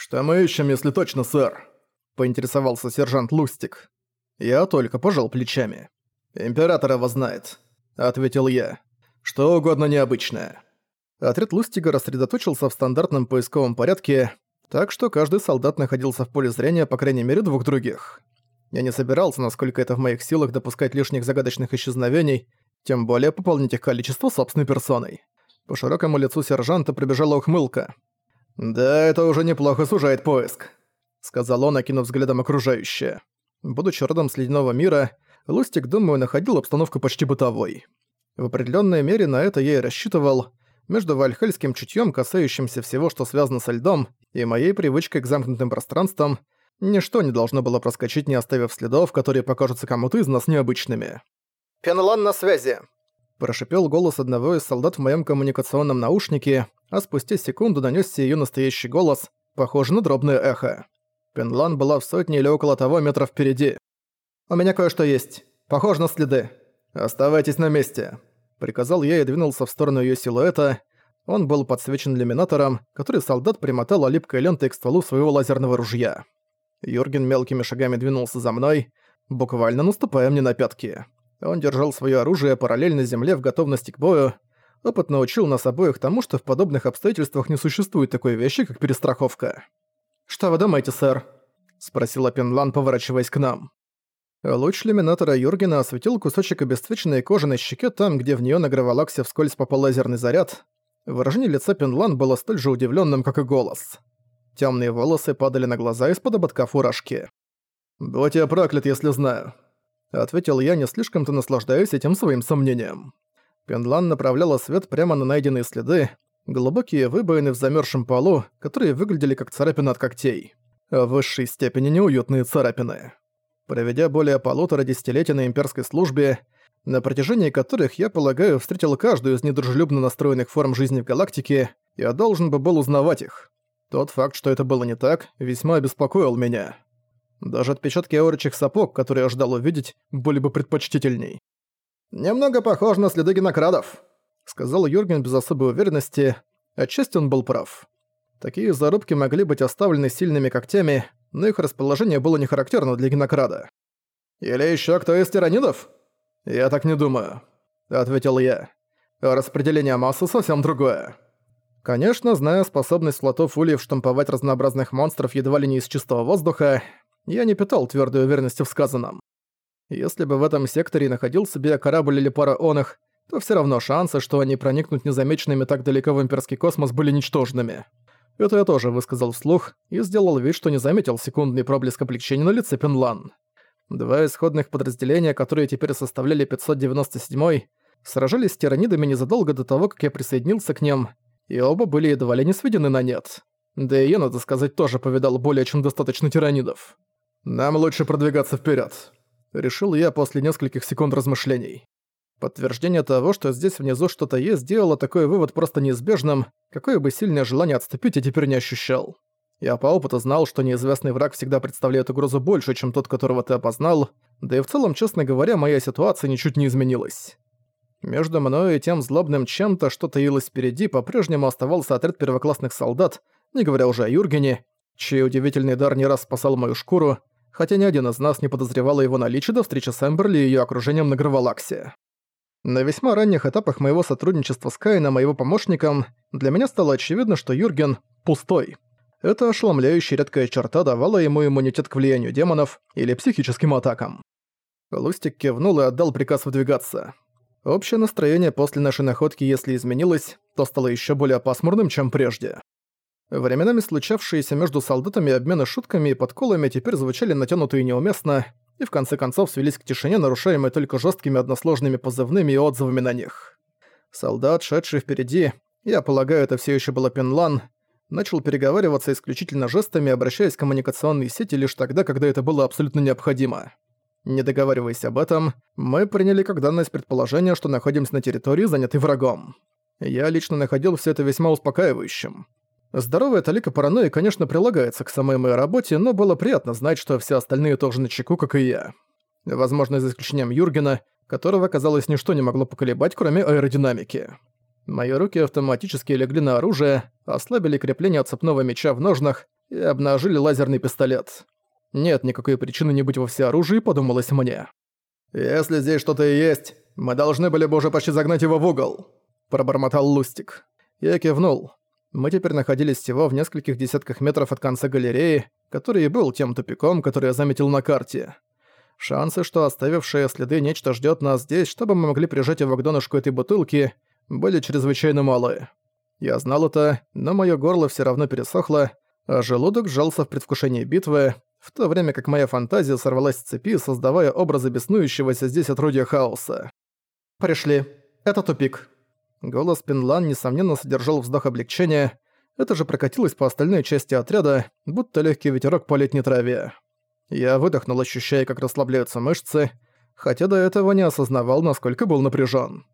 «Что мы ищем, если точно, сэр?» — поинтересовался сержант Лустик. Я только пожал плечами. «Император его знает», — ответил я. «Что угодно необычное». Отряд Лустига рассредоточился в стандартном поисковом порядке, так что каждый солдат находился в поле зрения по крайней мере двух других. Я не собирался, насколько это в моих силах, допускать лишних загадочных исчезновений, тем более пополнить их количество собственной персоной. По широкому лицу сержанта пробежала ухмылка. «Да, это уже неплохо сужает поиск», — сказал он, окинув взглядом окружающее. Будучи родом с ледяного мира, Лустик, думаю, находил обстановку почти бытовой. В определенной мере на это я и рассчитывал. Между вальхельским чутьем, касающимся всего, что связано со льдом, и моей привычкой к замкнутым пространствам, ничто не должно было проскочить, не оставив следов, которые покажутся кому-то из нас необычными. «Пенлан на связи!» Прошипел голос одного из солдат в моем коммуникационном наушнике, а спустя секунду донёсся её настоящий голос, похожий на дробное эхо. Пенлан была в сотне или около того метров впереди. «У меня кое-что есть. Похоже на следы. Оставайтесь на месте», — приказал я и двинулся в сторону её силуэта. Он был подсвечен иллюминатором, который солдат примотал липкой лентой к стволу своего лазерного ружья. Юрген мелкими шагами двинулся за мной, буквально наступая мне на пятки. Он держал своё оружие параллельно земле в готовности к бою. Опыт научил нас обоих тому, что в подобных обстоятельствах не существует такой вещи, как перестраховка. «Что вы думаете, сэр?» — спросила Пенлан, поворачиваясь к нам. Луч люминатора Юргена осветил кусочек обесцвеченной кожи на щеке там, где в неё на граволаксе вскользь попал лазерный заряд. Выражение лица Пенлан было столь же удивлённым, как и голос. Тёмные волосы падали на глаза из-под ободка фуражки. «Будь я проклят, если знаю», — ответил я, не слишком-то наслаждаясь этим своим сомнением. Пенлан направляла свет прямо на найденные следы, глубокие выбоины в замерзшем полу, которые выглядели как царапины от когтей. В высшей степени неуютные царапины. Проведя более полутора десятилетий на имперской службе, на протяжении которых, я полагаю, встретил каждую из недружелюбно настроенных форм жизни в галактике, я должен бы был узнавать их. Тот факт, что это было не так, весьма обеспокоил меня. Даже отпечатки ауричих сапог, которые я ждал увидеть, были бы предпочтительней. «Немного похож на следы генокрадов», — сказал Юрген без особой уверенности. Отчасти он был прав. Такие зарубки могли быть оставлены сильными когтями, но их расположение было не характерно для генокрада. «Или ещё кто из тиранидов?» «Я так не думаю», — ответил я. «Распределение массы совсем другое». Конечно, зная способность флотов Ульев штамповать разнообразных монстров едва ли не из чистого воздуха, я не питал твёрдой уверенности в сказанном. Если бы в этом секторе находил себе корабль или пара оных, то все равно шансы, что они проникнут незамеченными так далеко в имперский космос, были ничтожными. Это я тоже высказал вслух и сделал вид, что не заметил секундный проблеск облегчения на лице Пенлан. Два исходных подразделения, которые теперь составляли 597-й, сражались с тиранидами незадолго до того, как я присоединился к ним, и оба были едва ли не сведены на нет. Да и я, надо сказать, тоже повидал более чем достаточно тиранидов. «Нам лучше продвигаться вперед, решил я после нескольких секунд размышлений. Подтверждение того, что здесь внизу что-то есть, сделало такой вывод просто неизбежным, какое бы сильное желание отступить я теперь не ощущал. Я по опыту знал, что неизвестный враг всегда представляет угрозу больше, чем тот, которого ты опознал, да и в целом, честно говоря, моя ситуация ничуть не изменилась. Между мной и тем злобным чем-то, что таилось впереди, по-прежнему оставался отряд первоклассных солдат, не говоря уже о Юргене, чей удивительный дар не раз спасал мою шкуру, хотя ни один из нас не подозревал его наличии до встречи с Эмберли и её окружением на Граволаксе. На весьма ранних этапах моего сотрудничества с Кайном и его помощником для меня стало очевидно, что Юрген пустой. Эта ошеломляющая редкая черта давала ему иммунитет к влиянию демонов или психическим атакам. Лустик кивнул и отдал приказ выдвигаться. Общее настроение после нашей находки, если изменилось, то стало ещё более пасмурным, чем прежде. Временами случавшиеся между солдатами обмены шутками и подколами теперь звучали натянуто и неуместно, и в конце концов свелись к тишине, нарушаемой только жесткими односложными позывными и отзывами на них. Солдат, шедший впереди, я полагаю, это все еще было Пенлан, начал переговариваться исключительно жестами, обращаясь к коммуникационной сети лишь тогда, когда это было абсолютно необходимо. Не договариваясь об этом, мы приняли как данность предположение, что находимся на территории, занятой врагом. Я лично находил все это весьма успокаивающим. Здоровая талика паранойи, конечно, прилагается к самой моей работе, но было приятно знать, что все остальные тоже на чеку, как и я. Возможно, за исключением Юргена, которого, казалось, ничто не могло поколебать, кроме аэродинамики. Мои руки автоматически легли на оружие, ослабили крепление цепного меча в ножнах, и обнажили лазерный пистолет. Нет никакой причины не быть во всеоружии, подумалось мне. «Если здесь что-то есть, мы должны были бы уже почти загнать его в угол», – пробормотал Лустик. Я кивнул. Мы теперь находились всего в нескольких десятках метров от конца галереи, который и был тем тупиком, который я заметил на карте. Шансы, что оставившие следы нечто ждет нас здесь, чтобы мы могли прижать его к донышку этой бутылки, были чрезвычайно малы. Я знал это, но мое горло все равно пересохло, а желудок сжался в предвкушении битвы, в то время как моя фантазия сорвалась с цепи, создавая образы беснующегося здесь отродья хаоса. «Пришли. Это тупик». Голос Пинлан, несомненно, содержал вздох облегчения. Это же прокатилось по остальной части отряда, будто легкий ветерок по летней траве. Я выдохнул, ощущая, как расслабляются мышцы, хотя до этого не осознавал, насколько был напряжен.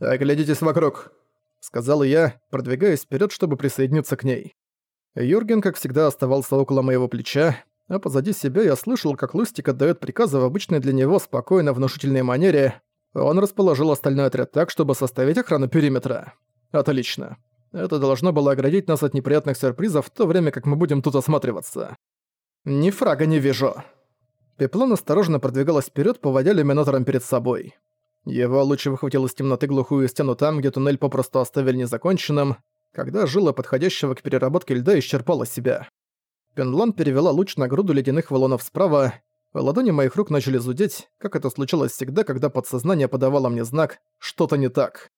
«Оглядитесь вокруг», — сказал я, продвигаясь вперед, чтобы присоединиться к ней. Юрген, как всегда, оставался около моего плеча, а позади себя я слышал, как Лустик отдаёт приказы в обычной для него спокойно внушительной манере. Он расположил остальной отряд так, чтобы составить охрану периметра. Отлично. Это должно было оградить нас от неприятных сюрпризов в то время, как мы будем тут осматриваться. Ни фрага не вижу. Пеплон осторожно продвигалась вперед, поводя иллюминатором перед собой. Его луч выхватил из темноты глухую стену там, где туннель попросту оставили незаконченным, когда жила подходящего к переработке льда исчерпала себя. Пенлон перевела луч на груду ледяных валунов справа, ладони моих рук начали зудеть, как это случалось всегда, когда подсознание подавало мне знак «что-то не так».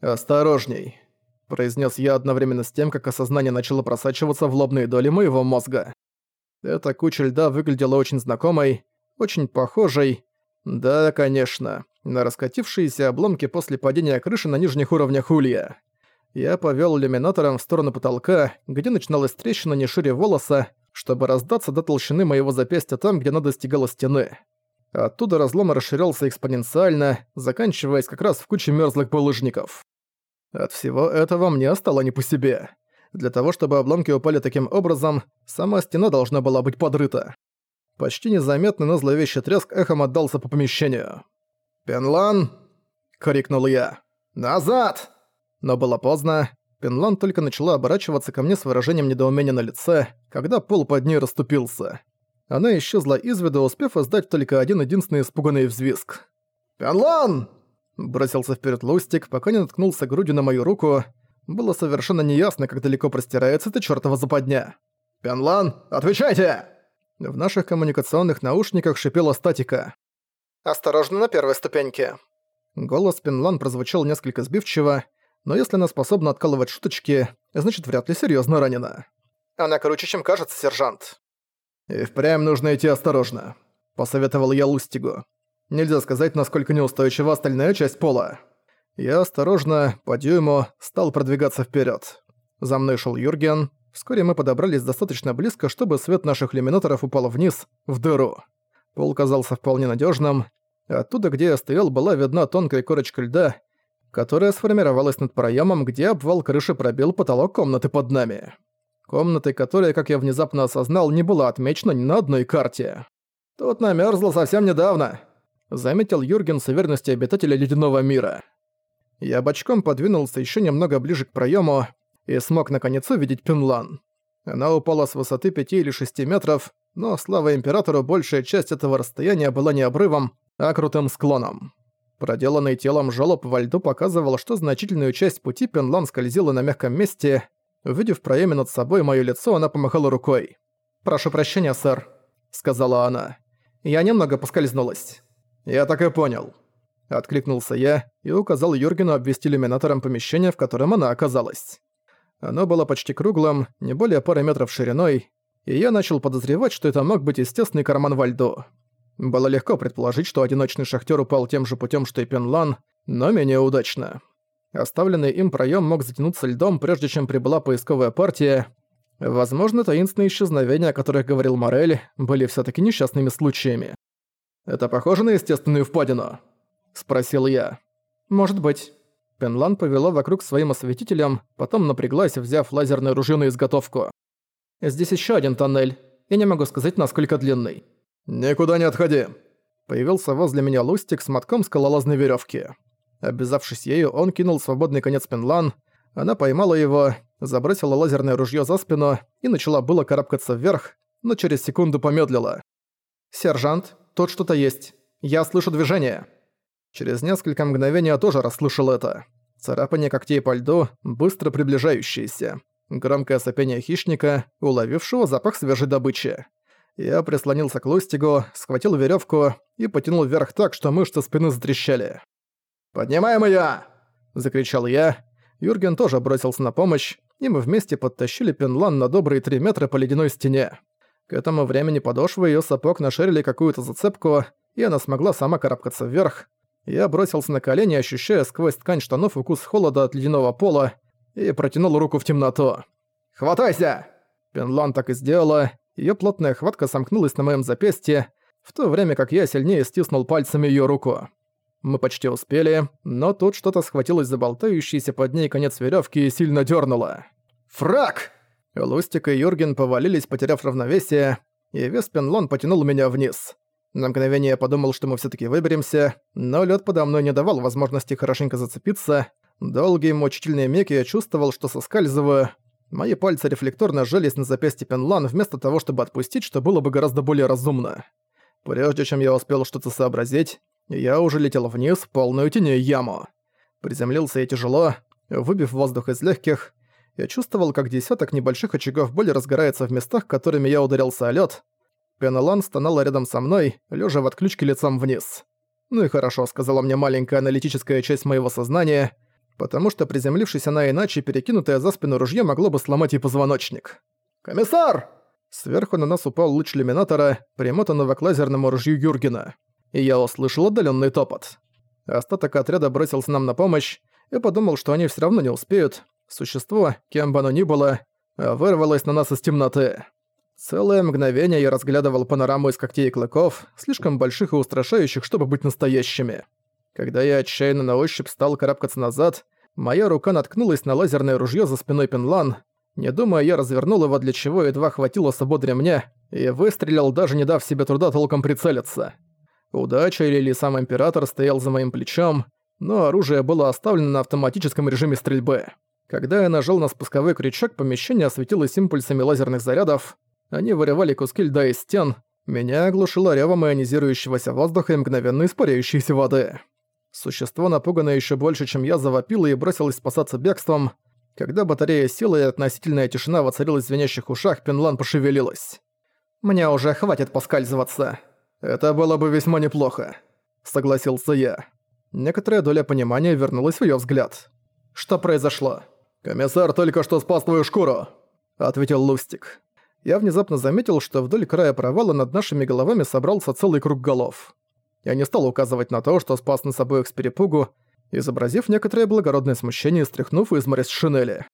«Осторожней», — произнес я одновременно с тем, как осознание начало просачиваться в лобные доли моего мозга. Эта куча льда выглядела очень знакомой, очень похожей. Да, конечно, на раскатившиеся обломки после падения крыши на нижних уровнях улья. Я повёл иллюминатором в сторону потолка, где начиналась трещина не шире волоса, чтобы раздаться до толщины моего запястья там, где она достигала стены. Оттуда разлом расширялся экспоненциально, заканчиваясь как раз в куче мёрзлых булыжников. От всего этого мне стало не по себе. Для того, чтобы обломки упали таким образом, сама стена должна была быть подрыта. Почти незаметный, но зловещий треск эхом отдался по помещению. «Пенлан!» — крикнул я. «Назад!» Но было поздно. Пинлан только начала оборачиваться ко мне с выражением недоумения на лице, когда пол под ней расступился. Она исчезла из виду, успев издать только один единственный испуганный взвизг. «Пенлан!» Бросился вперед Лустик, пока не наткнулся грудью на мою руку. Было совершенно неясно, как далеко простирается эта чёртова западня. «Пенлан, отвечайте!» В наших коммуникационных наушниках шипела статика. «Осторожно на первой ступеньке». Голос Пенлан прозвучал несколько сбивчиво, но если она способна откалывать шуточки, значит вряд ли серьезно ранена. Она круче, чем кажется, сержант. И впрямь нужно идти осторожно, посоветовал я Лустигу. Нельзя сказать, насколько неустойчива остальная часть пола. Я осторожно, по дюйму, стал продвигаться вперед. За мной шел Юрген. Вскоре мы подобрались достаточно близко, чтобы свет наших иллюминаторов упал вниз, в дыру. Пол казался вполне надежным. Оттуда, где я стоял, была видна тонкая корочка льда, которая сформировалась над проемом, где обвал крыши пробил потолок комнаты под нами. Комнаты, которая, как я внезапно осознал, не была отмечена ни на одной карте. «Тут намерзло совсем недавно», — заметил Юрген с уверенностью обитателя Ледяного мира. Я бочком подвинулся еще немного ближе к проему и смог наконец увидеть Пинлан. Она упала с высоты 5 или 6 метров, но, слава Императору, большая часть этого расстояния была не обрывом, а крутым склоном. Проделанный телом жёлоб во льду показывал, что значительную часть пути Пенлан скользила на мягком месте. Увидев проеме над собой моё лицо, она помахала рукой. «Прошу прощения, сэр», — сказала она. «Я немного поскользнулась». «Я так и понял». Откликнулся я и указал Юргену обвести иллюминатором помещение, в котором она оказалась. Оно было почти круглым, не более пары метров шириной, и я начал подозревать, что это мог быть естественный карман во льду. Было легко предположить, что одиночный шахтер упал тем же путем, что и Пенлан, но менее удачно. Оставленный им проем мог затянуться льдом, прежде чем прибыла поисковая партия. Возможно, таинственные исчезновения, о которых говорил Морель, были все таки несчастными случаями. «Это похоже на естественную впадину?» – спросил я. «Может быть». Пенлан повела вокруг своим осветителем, потом напряглась, взяв лазерное ружье на изготовку. «Здесь еще один тоннель. Я не могу сказать, насколько длинный. «Никуда не отходи!» Появился возле меня лустик с мотком скалолазной веревки. Обвязавшись ею, он кинул свободный конец пенлан, она поймала его, забросила лазерное ружье за спину и начала было карабкаться вверх, но через секунду помедлила. «Сержант, тут что-то есть. Я слышу движение». Через несколько мгновений я тоже расслышал это. Царапание когтей по льду, быстро приближающееся. Громкое сопение хищника, уловившего запах свежей добычи. Я прислонился к лустигу, схватил веревку и потянул вверх так, что мышцы спины затрещали. «Поднимаем её!» – закричал я. Юрген тоже бросился на помощь, и мы вместе подтащили Пенлан на добрые три метра по ледяной стене. К этому времени подошвы её сапог нашарили какую-то зацепку, и она смогла сама карабкаться вверх. Я бросился на колени, ощущая сквозь ткань штанов укус холода от ледяного пола, и протянул руку в темноту. «Хватайся!» Пенлан так и сделала, её плотная хватка сомкнулась на моём запястье, в то время как я сильнее стиснул пальцами её руку. Мы почти успели, но тут что-то схватилось за болтающийся под ней конец верёвки и сильно дёрнуло. «Фрак!» Лустик и Юрген повалились, потеряв равновесие, и вес Пенлон потянул меня вниз. На мгновение я подумал, что мы всё-таки выберемся, но лёд подо мной не давал возможности хорошенько зацепиться. Долгий мучительный миг я чувствовал, что соскальзываю. Мои пальцы рефлекторно сжались на запястье Пенлан вместо того, чтобы отпустить, что было бы гораздо более разумно. Прежде чем я успел что-то сообразить, я уже летел вниз в полную теней яму. Приземлился я тяжело, выбив воздух из легких. Я чувствовал, как десяток небольших очагов боли разгорается в местах, которыми я ударился о лед. Пенелан стонала рядом со мной, лежа в отключке лицом вниз. «Ну и хорошо», — сказала мне маленькая аналитическая часть моего сознания, потому что, приземлившись она иначе, перекинутое за спину ружье могло бы сломать ей позвоночник. «Комиссар!» Сверху на нас упал луч иллюминатора, примотанного к лазерному ружью Юргена, и я услышал отдаленный топот. Остаток отряда бросился нам на помощь, и подумал, что они все равно не успеют. Существо, кем бы оно ни было, вырвалось на нас из темноты. Целое мгновение я разглядывал панораму из когтей и клыков, слишком больших и устрашающих, чтобы быть настоящими. Когда я отчаянно на ощупь стал карабкаться назад, моя рука наткнулась на лазерное ружье за спиной Пенлан. Не думая, я развернул его, для чего едва хватило свободы ремня, и выстрелил, даже не дав себе труда толком прицелиться. Удача или сам Император стоял за моим плечом, но оружие было оставлено на автоматическом режиме стрельбы. Когда я нажал на спусковой крючок, помещение осветилось импульсами лазерных зарядов, они вырывали куски льда из стен, меня оглушило ревом ионизирующегося воздуха и мгновенно испаряющейся воды. Существо, напуганное еще больше, чем я, завопило и бросилось спасаться бегством. Когда батарея села и относительная тишина воцарилась в звенящих ушах, Пенлан пошевелилась. «Мне уже хватит поскальзываться. Это было бы весьма неплохо», — согласился я. Некоторая доля понимания вернулась в её взгляд. «Что произошло?» «Комиссар только что спас твою шкуру», — ответил Лустик я внезапно заметил, что вдоль края провала над нашими головами собрался целый круг голов. Я не стал указывать на то, что спас нас обоих с перепугу, изобразив некоторое благородное смущение, стряхнув из с шинели.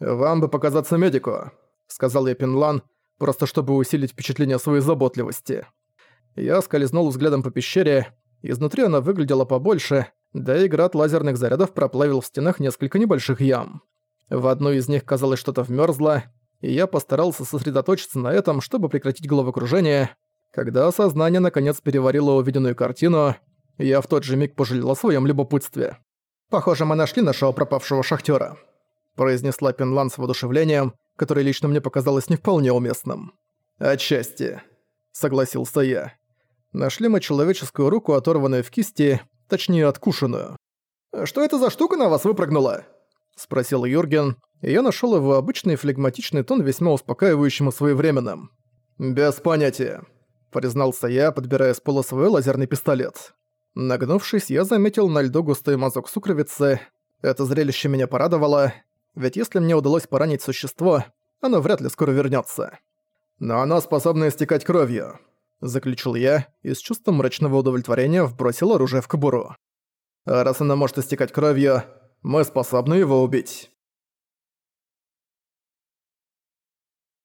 «Вам бы показаться медику», — сказал я Пинлан, просто чтобы усилить впечатление своей заботливости. Я скользнул взглядом по пещере, изнутри она выглядела побольше, да и град лазерных зарядов проплавил в стенах несколько небольших ям. В одной из них, казалось, что-то вмёрзло, и я постарался сосредоточиться на этом, чтобы прекратить головокружение. Когда сознание наконец переварило увиденную картину, я в тот же миг пожалел о своем любопытстве. «Похоже, мы нашли нашего пропавшего шахтера, произнесла Пенлан с воодушевлением, которое лично мне показалось не вполне уместным. «Отчасти», — согласился я. Нашли мы человеческую руку, оторванную в кисти, точнее, откушенную. «Что это за штука на вас выпрыгнула?» — спросил Юрген, и я нашёл его обычный флегматичный тон весьма успокаивающим и своевременным. «Без понятия», — признался я, подбирая с пола свой лазерный пистолет. Нагнувшись, я заметил на льду густой мазок сукровицы. Это зрелище меня порадовало, ведь если мне удалось поранить существо, оно вряд ли скоро вернётся. «Но оно способно истекать кровью», — заключил я и с чувством мрачного удовлетворения вбросил оружие в кобуру. «А раз оно может истекать кровью, мы способны его убить».